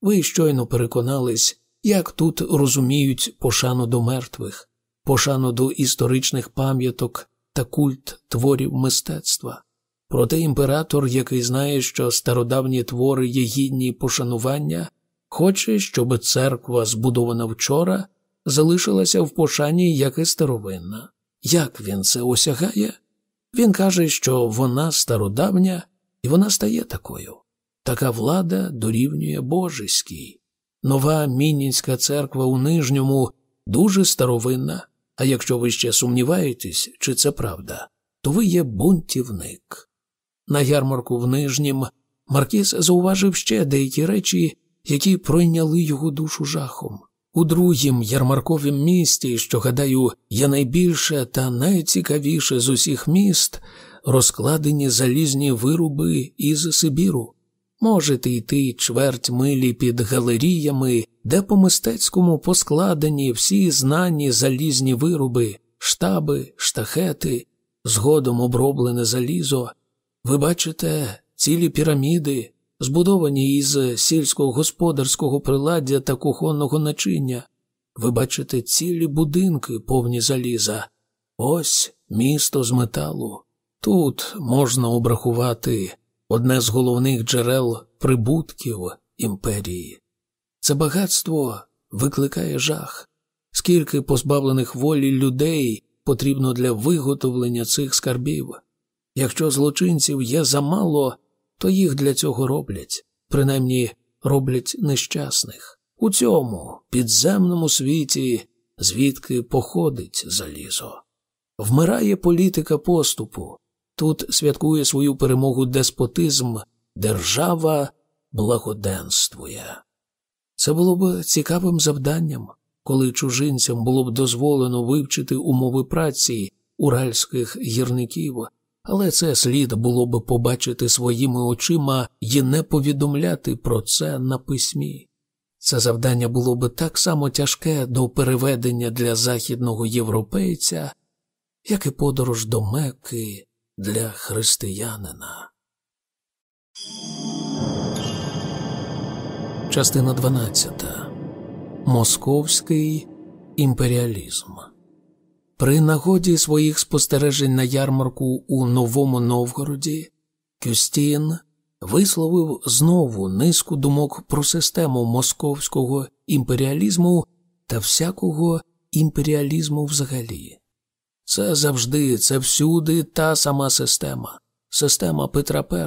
Ви щойно переконались, як тут розуміють пошану до мертвих, пошану до історичних пам'яток та культ творів мистецтва. Проте імператор, який знає, що стародавні твори є гідні пошанування, хоче, щоб церква, збудована вчора, залишилася в пошані, як і старовинна. Як він це осягає? Він каже, що вона стародавня, і вона стає такою. Така влада дорівнює божеській. Нова Мінінська церква у Нижньому дуже старовинна, а якщо ви ще сумніваєтесь, чи це правда, то ви є бунтівник. На ярмарку в Нижнім Маркіз зауважив ще деякі речі, які пройняли його душу жахом. У другім ярмарковім місті, що, гадаю, є найбільше та найцікавіше з усіх міст, розкладені залізні вируби із Сибіру. Можете йти чверть милі під галеріями, де по мистецькому поскладені всі знані залізні вироби, штаби, штахети, згодом оброблене залізо. Ви бачите цілі піраміди, збудовані із сільського господарського приладдя та кухонного начиння. Ви бачите цілі будинки, повні заліза. Ось місто з металу. Тут можна обрахувати одне з головних джерел прибутків імперії. Це багатство викликає жах, скільки позбавлених волі людей потрібно для виготовлення цих скарбів. Якщо злочинців є замало, то їх для цього роблять, принаймні роблять нещасних. У цьому підземному світі, звідки походить залізо. Вмирає політика поступу. Тут святкує свою перемогу деспотизм, держава благоденствує. Це було б цікавим завданням, коли чужинцям було б дозволено вивчити умови праці уральських гірників, але це слід було б побачити своїми очима і не повідомляти про це на письмі. Це завдання було б так само тяжке до переведення для західного європейця, як і подорож до Мекки для християнина. Частина 12. Московський імперіалізм. При нагоді своїх спостережень на ярмарку у Новому Новгороді Кюстін висловив знову низку думок про систему московського імперіалізму та всякого імперіалізму взагалі. Це завжди, це всюди та сама система, система Петра І,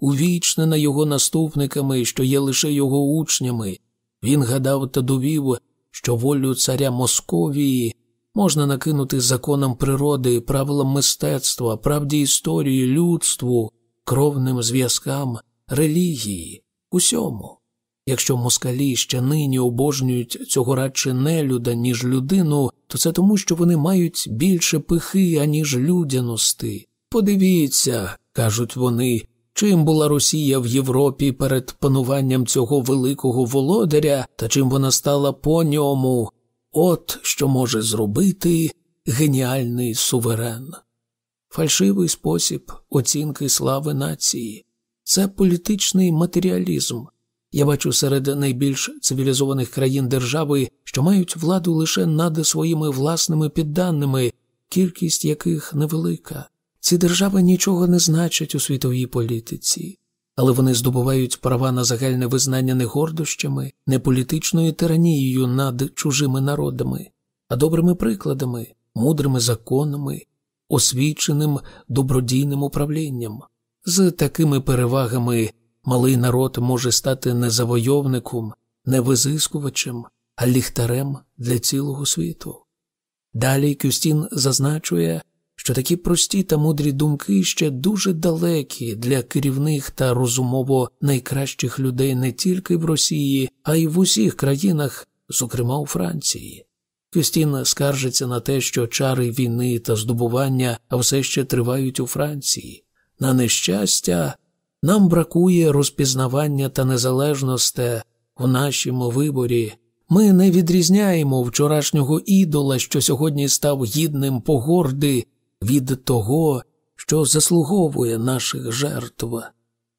увічнена його наступниками, що є лише його учнями. Він гадав та довів, що волю царя Московії можна накинути законам природи, правилам мистецтва, правді історії, людству, кровним зв'язкам, релігії, усьому. Якщо москалі ще нині обожнюють цього радше нелюда, ніж людину, то це тому, що вони мають більше пихи, аніж людяності. Подивіться, кажуть вони, чим була Росія в Європі перед пануванням цього великого володаря та чим вона стала по ньому. От що може зробити геніальний суверен. Фальшивий спосіб оцінки слави нації це політичний матеріалізм. Я бачу серед найбільш цивілізованих країн держави, що мають владу лише над своїми власними підданими, кількість яких невелика. Ці держави нічого не значать у світовій політиці, але вони здобувають права на загальне визнання не гордощами, не політичною тиранією над чужими народами, а добрими прикладами, мудрими законами, освіченим добродійним управлінням. З такими перевагами малий народ може стати не завойовником, не визискувачем, а ліхтарем для цілого світу. Далі Кюстін зазначує, що такі прості та мудрі думки ще дуже далекі для керівних та розумово найкращих людей не тільки в Росії, а й в усіх країнах, зокрема у Франції. Кюстін скаржиться на те, що чари війни та здобування все ще тривають у Франції. На нещастя, нам бракує розпізнавання та незалежності в нашому виборі. Ми не відрізняємо вчорашнього ідола, що сьогодні став гідним погорди від того, що заслуговує наших жертв.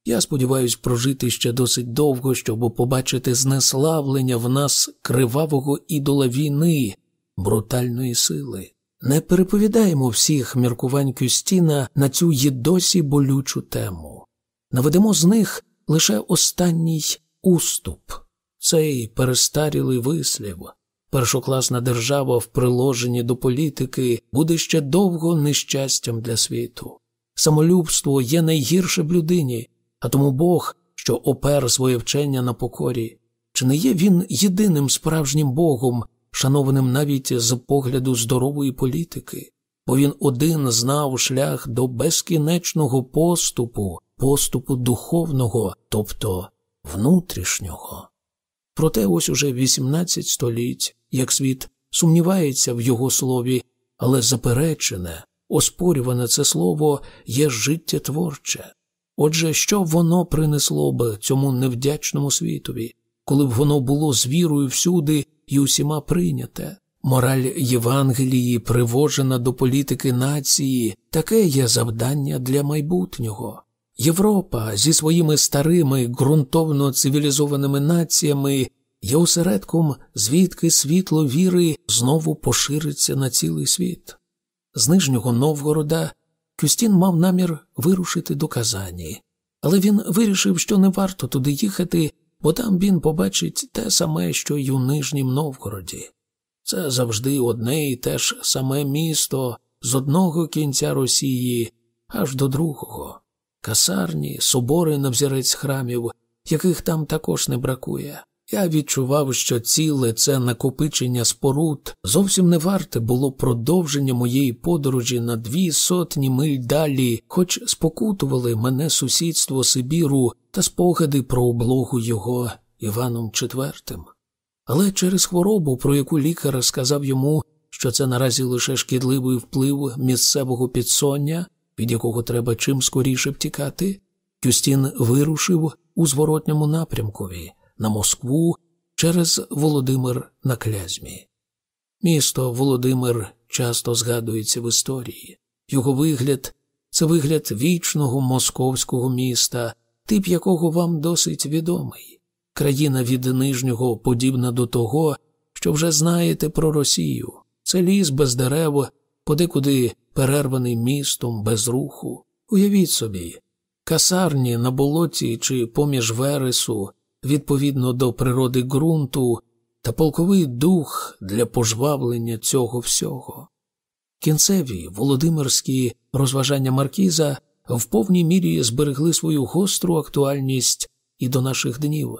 Я сподіваюся прожити ще досить довго, щоб побачити знеславлення в нас кривавого ідола війни, брутальної сили. Не переповідаємо всіх міркувань Кюстіна на цю й досі болючу тему. Наведемо з них лише останній уступ, цей перестарілий вислів. Першокласна держава в приложенні до політики буде ще довго нещастям для світу. Самолюбство є найгірше в людині, а тому Бог, що опер своє вчення на покорі, чи не є він єдиним справжнім Богом, шанованим навіть з погляду здорової політики, бо він один знав шлях до безкінечного поступу, поступу духовного, тобто внутрішнього. Проте ось уже 18 століть, як світ сумнівається в його слові, але заперечене, оспорюване це слово є життєтворче. Отже, що воно принесло б цьому невдячному світові? коли б воно було з вірою всюди і усіма прийняте. Мораль Євангелії, привожена до політики нації, таке є завдання для майбутнього. Європа зі своїми старими ґрунтовно цивілізованими націями є осередком, звідки світло віри знову пошириться на цілий світ. З Нижнього Новгорода Кюстін мав намір вирушити до Казані, але він вирішив, що не варто туди їхати, бо там він побачить те саме, що й у Нижнім Новгороді. Це завжди одне і те ж саме місто з одного кінця Росії аж до другого, касарні, собори на взірець храмів, яких там також не бракує. Я відчував, що ціле це накопичення споруд зовсім не варте було продовження моєї подорожі на дві сотні миль далі, хоч спокутували мене сусідство Сибіру та спогади про облогу його Іваном IV. Але через хворобу, про яку лікар сказав йому, що це наразі лише шкідливий вплив місцевого підсоння, від якого треба чим скоріше втікати, Кюстін вирушив у зворотньому напрямкові на Москву через Володимир на Клязьмі. Місто Володимир часто згадується в історії. Його вигляд це вигляд вічного московського міста, тип якого вам досить відомий. Країна від нижнього подібна до того, що вже знаєте про Росію. Це ліс без дерев, подекуди перерваний містом без руху. Уявіть собі, касарні на болоті чи поміж вересу, відповідно до природи ґрунту та полковий дух для пожвавлення цього всього. Кінцеві володимирські розважання Маркіза в повній мірі зберегли свою гостру актуальність і до наших днів.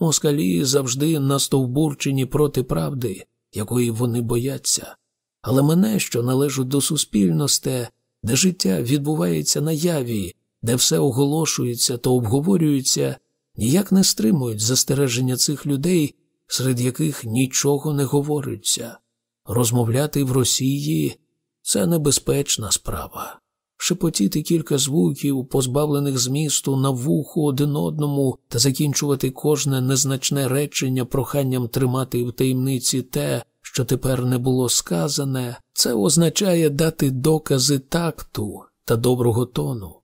Москалі завжди настовбурчені проти правди, якої вони бояться, але мене, що належу до суспільності, де життя відбувається на яві, де все оголошується та обговорюється, ніяк не стримують застереження цих людей, серед яких нічого не говориться. Розмовляти в Росії це небезпечна справа. Шепотіти кілька звуків, позбавлених змісту на вуху один одному, та закінчувати кожне незначне речення проханням тримати в таємниці те, що тепер не було сказане, це означає дати докази такту та доброго тону.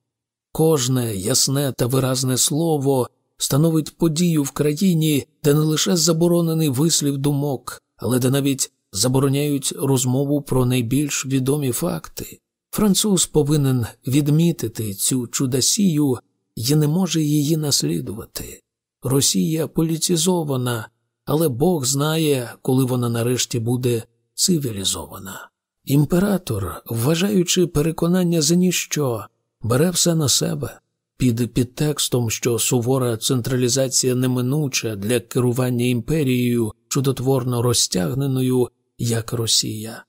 Кожне ясне та виразне слово становить подію в країні, де не лише заборонений вислів думок, але де навіть забороняють розмову про найбільш відомі факти. Француз повинен відмітити цю чудосію і не може її наслідувати. Росія політизована, але Бог знає, коли вона нарешті буде цивілізована. Імператор, вважаючи переконання за ніщо, бере все на себе. Під підтекстом, що сувора централізація неминуча для керування імперією, чудотворно розтягненою, як Росія.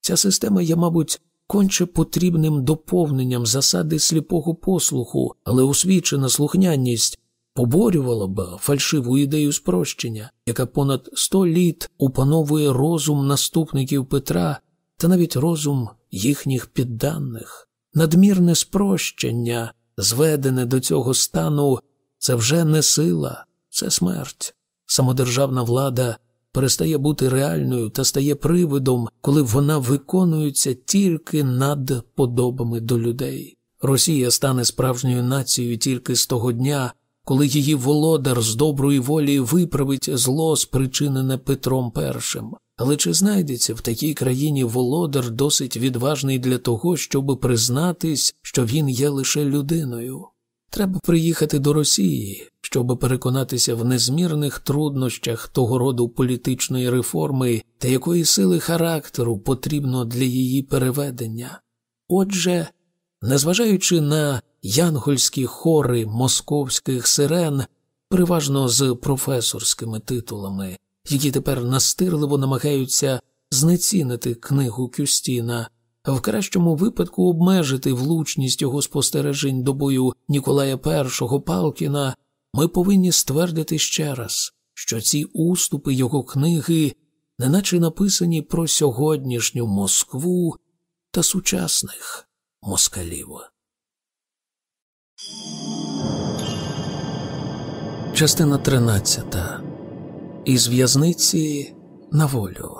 Ця система є, мабуть, конче потрібним доповненням засади сліпого послуху, але освічена слухняність поборювала б фальшиву ідею спрощення, яка понад сто літ опановує розум наступників Петра та навіть розум їхніх підданих, надмірне спрощення зведене до цього стану, це вже не сила, це смерть. Самодержавна влада перестає бути реальною та стає привидом, коли вона виконується тільки над подобами до людей. Росія стане справжньою нацією тільки з того дня, коли її володар з доброї волі виправить зло, спричинене Петром І. Але чи знайдеться в такій країні володар досить відважний для того, щоб признатись, що він є лише людиною? Треба приїхати до Росії, щоб переконатися в незмірних труднощах того роду політичної реформи та якої сили характеру потрібно для її переведення. Отже, незважаючи на янгольські хори московських сирен, переважно з професорськими титулами, які тепер настирливо намагаються знецінити книгу Кюстіна, в кращому випадку обмежити влучність його спостережень до бою Ніколая І Палкіна, ми повинні ствердити ще раз, що ці уступи його книги неначе написані про сьогоднішню Москву та сучасних москалів. Частина 13. Із в'язниці на волю.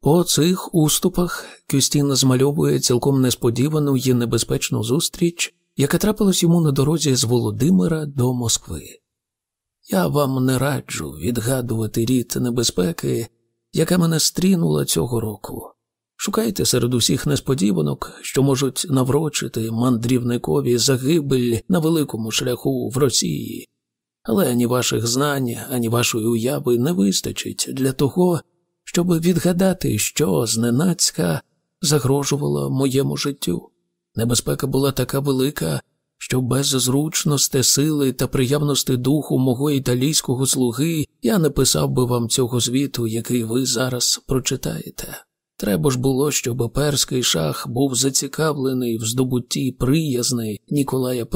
По цих уступах Кюстін змальовує цілком несподівану і небезпечну зустріч, яка трапилась йому на дорозі з Володимира до Москви. Я вам не раджу відгадувати рід небезпеки, яка мене стрінула цього року. Шукайте серед усіх несподіванок, що можуть наврочити мандрівникові загибель на великому шляху в Росії, але ані ваших знань, ані вашої уяви не вистачить для того, щоб відгадати, що зненацька загрожувало моєму життю. Небезпека була така велика, що без зручності, сили та приявності духу мого італійського слуги я не писав би вам цього звіту, який ви зараз прочитаєте. Треба ж було, щоб перський шах був зацікавлений в здобутті приязни Ніколая І,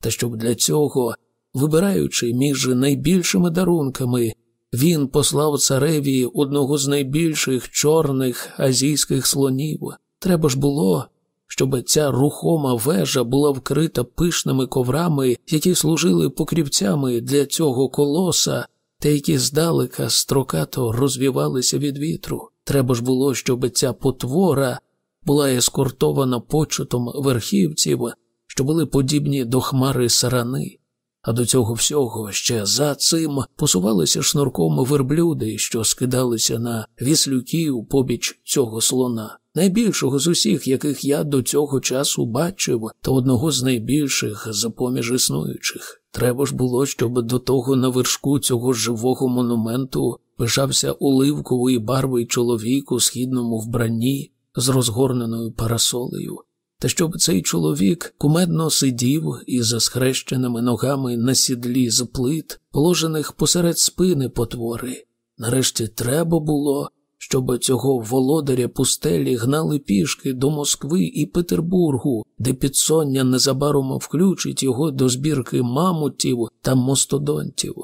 та щоб для цього, вибираючи між найбільшими дарунками, він послав цареві одного з найбільших чорних азійських слонів. Треба ж було, щоб ця рухома вежа була вкрита пишними коврами, які служили покрівцями для цього колоса, та які здалека строкато розвівалися від вітру. Треба ж було, щоб ця потвора була ескортована почутом верхівців, що були подібні до хмари сарани. А до цього всього ще за цим посувалися шнурком верблюди, що скидалися на віслюків побіч цього слона, найбільшого з усіх, яких я до цього часу бачив, та одного з найбільших за поміж існуючих. Треба ж було, щоб до того на вершку цього живого монументу пишався оливкової барви чоловік у східному вбранні з розгорненою парасолею та щоб цей чоловік кумедно сидів із схрещеними ногами на сідлі з плит, положених посеред спини потвори. Нарешті треба було, щоб цього володаря пустелі гнали пішки до Москви і Петербургу, де підсоння незабаром включить його до збірки мамутів та мостодонтів.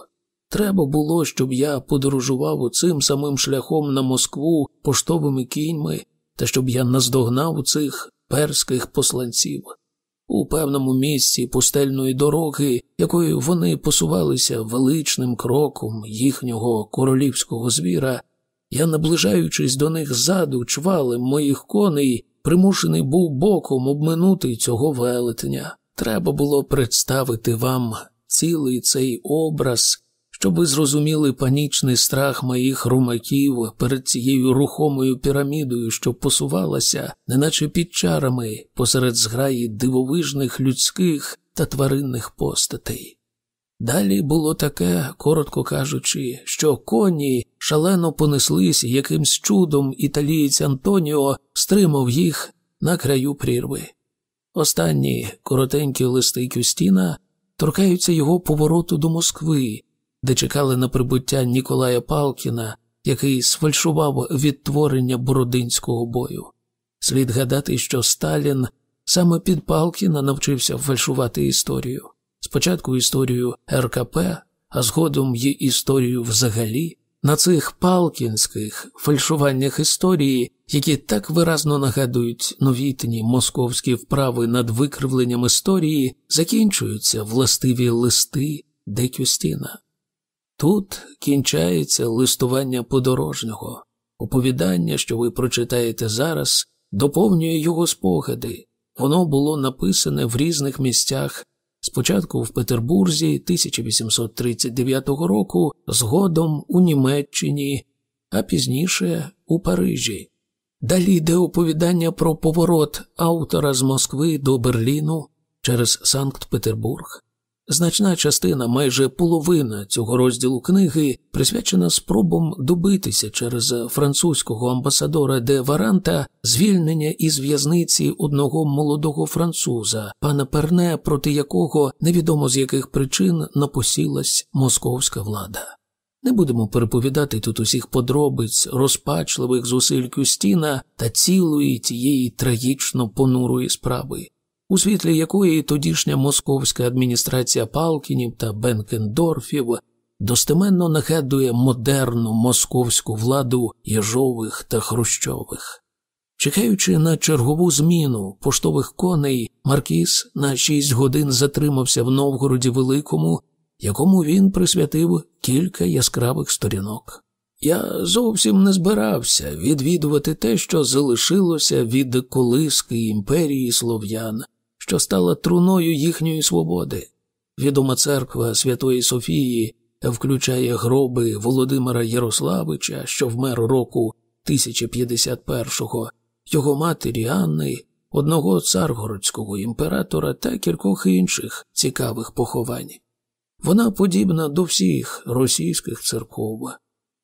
Треба було, щоб я подорожував цим самим шляхом на Москву поштовими кіньми, та щоб я наздогнав цих перських посланців. У певному місці пустельної дороги, якою вони посувалися величним кроком їхнього королівського звіра, я, наближаючись до них ззаду чвалем моїх коней, примушений був боком обминути цього велетня. Треба було представити вам цілий цей образ щоб ви зрозуміли панічний страх моїх румаків перед цією рухомою пірамідою, що посувалася, неначе під чарами посеред зграї дивовижних людських та тваринних постатей. Далі було таке, коротко кажучи, що коні шалено понеслись якимсь чудом італієць Антоніо стримав їх на краю прірви. Останні коротенькі листи Кюстіна торкаються його повороту до Москви, де чекали на прибуття Ніколая Палкіна, який сфальшував відтворення Бородинського бою. Слід гадати, що Сталін саме під Палкіна навчився фальшувати історію. Спочатку історію РКП, а згодом й історію взагалі. На цих палкінських фальшуваннях історії, які так виразно нагадують новітні московські вправи над викривленням історії, закінчуються властиві листи Декюстіна. Тут кінчається листування подорожнього. Оповідання, що ви прочитаєте зараз, доповнює його спогади. Воно було написане в різних місцях, спочатку в Петербурзі 1839 року, згодом у Німеччині, а пізніше у Парижі. Далі йде оповідання про поворот автора з Москви до Берліну через Санкт Петербург. Значна частина, майже половина цього розділу книги присвячена спробам добитися через французького амбасадора де Варанта звільнення із в'язниці одного молодого француза, пана Перне, проти якого невідомо з яких причин напосілась московська влада. Не будемо переповідати тут усіх подробиць, розпачливих зусиль Кюстіна та цілої тієї трагічно понурої справи у світлі якої тодішня московська адміністрація Палкінів та Бенкендорфів достеменно нагадує модерну московську владу Єжових та Хрущових. Чекаючи на чергову зміну поштових коней, Маркіс на шість годин затримався в Новгороді Великому якому він присвятив кілька яскравих сторінок. Я зовсім не збирався відвідувати те, що залишилося від колиски імперії слов'ян, що стала труною їхньої свободи. Відома церква Святої Софії включає гроби Володимира Ярославича, що вмер року 1051-го, його матері Анни, одного царгородського імператора та кількох інших цікавих поховань. Вона подібна до всіх російських церков.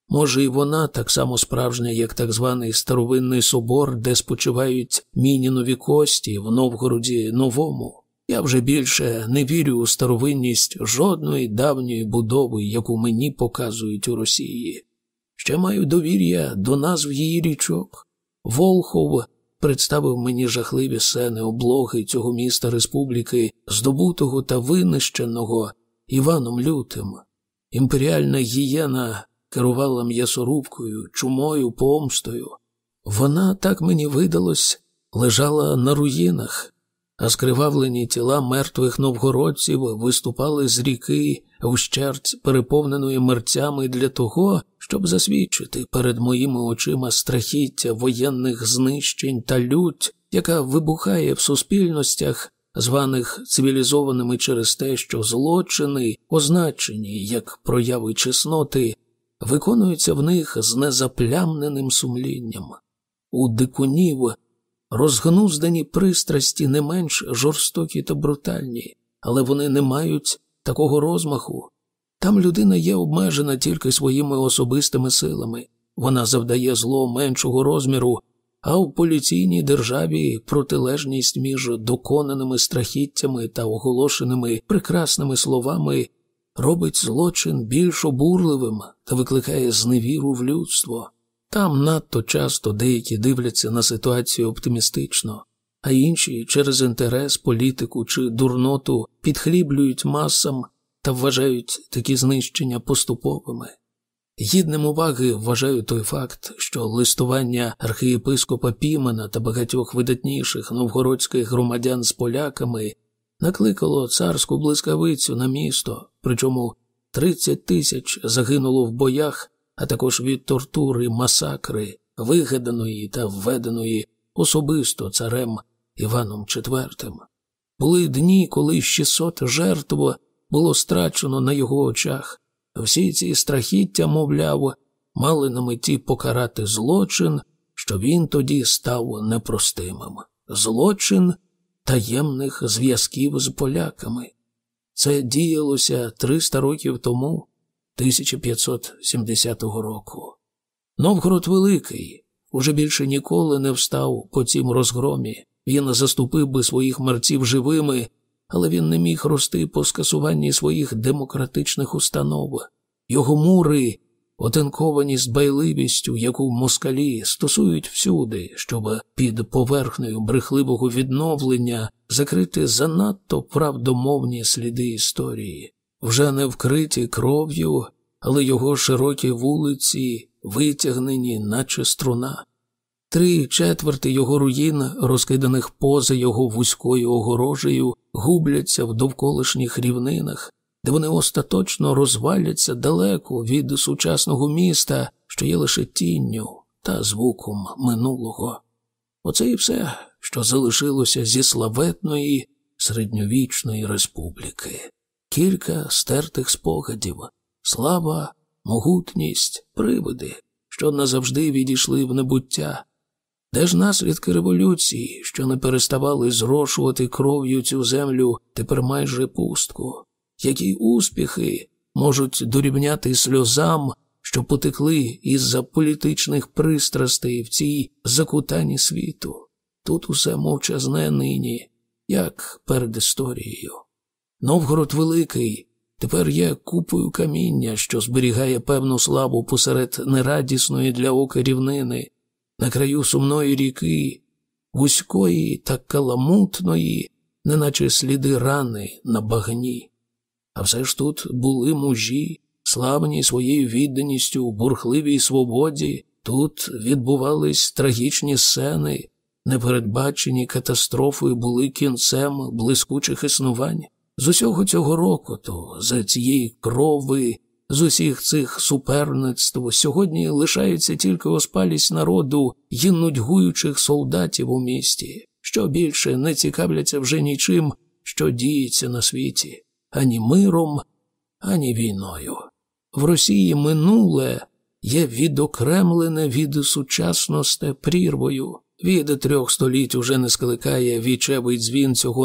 Може, і вона так само справжня, як так званий старовинний собор, де спочивають мінінові кості в Новгороді Новому. Я вже більше не вірю у старовинність жодної давньої будови, яку мені показують у Росії. Ще маю довір'я до назв її річок. Волхов представив мені жахливі сцени облоги цього міста республіки, здобутого та винищеного Іваном Лютим. Імперіальна гієна керувала м'ясорубкою, чумою, помстою. Вона, так мені видалось, лежала на руїнах, а скривавлені тіла мертвих новгородців виступали з ріки вщерть, переповненої мерцями для того, щоб засвідчити перед моїми очима страхіття воєнних знищень та лють, яка вибухає в суспільностях, званих цивілізованими через те, що злочини, означені як прояви чесноти, виконуються в них з незаплямненим сумлінням. У дикунів розгнуздані пристрасті не менш жорстокі та брутальні, але вони не мають такого розмаху. Там людина є обмежена тільки своїми особистими силами, вона завдає зло меншого розміру, а в поліційній державі протилежність між доконаними страхіттями та оголошеними прекрасними словами робить злочин більш обурливим та викликає зневіру в людство. Там надто часто деякі дивляться на ситуацію оптимістично, а інші через інтерес, політику чи дурноту підхліблюють масам та вважають такі знищення поступовими. Гідним уваги вважаю той факт, що листування архієпископа Пімена та багатьох видатніших новгородських громадян з поляками накликало царську блискавицю на місто, причому 30 тисяч загинуло в боях, а також від тортури, масакри, вигаданої та введеної особисто царем Іваном IV. Були дні, коли 600 жертв було страчено на його очах. Всі ці страхіття, мовляв, мали на меті покарати злочин, що він тоді став непростимим. Злочин таємних зв'язків з поляками. Це діялося 300 років тому, 1570 року. Новгород Великий уже більше ніколи не встав по цім розгромі. Він заступив би своїх мерців живими, але він не міг рости по скасуванні своїх демократичних установ. Його мури отинковані з байливістю, яку москалі стосують всюди, щоб під поверхнею брехливого відновлення закрити занадто правдомовні сліди історії, вже не вкриті кров'ю, але його широкі вулиці витягнені, наче струна. Три четверти його руїн, розкиданих поза його вузькою огорожею, губляться в довколишніх рівнинах, де вони остаточно розваляться далеко від сучасного міста, що є лише тінню та звуком минулого. Оце і все, що залишилося зі славетної середньовічної республіки. Кілька стертих спогадів, слава, могутність, привиди, що назавжди відійшли в небуття. Де ж наслідки революції, що не переставали зрошувати кров'ю цю землю тепер майже пустку? Які успіхи можуть дорівняти сльозам, що потекли із-за політичних пристрастей в цій закутані світу. Тут усе мовчазне нині, як перед історією. Новгород Великий тепер є купою каміння, що зберігає певну славу посеред нерадісної для ока рівнини, на краю сумної ріки, вузької та каламутної, неначе сліди рани на багні. А все ж тут були мужі, славні своєю відданістю бурхливій свободі, тут відбувались трагічні сцени, непередбачені катастрофи були кінцем блискучих існувань. З усього цього рокоту, за цієї крови, з усіх цих суперництв, сьогодні лишається тільки оспалість народу й нудьгуючих солдатів у місті, що більше не цікавляться вже нічим, що діється на світі, ані миром, ані війною. В Росії минуле є відокремлене від сучасності прірвою. Від трьох століть уже не скликає вічевий дзвін цього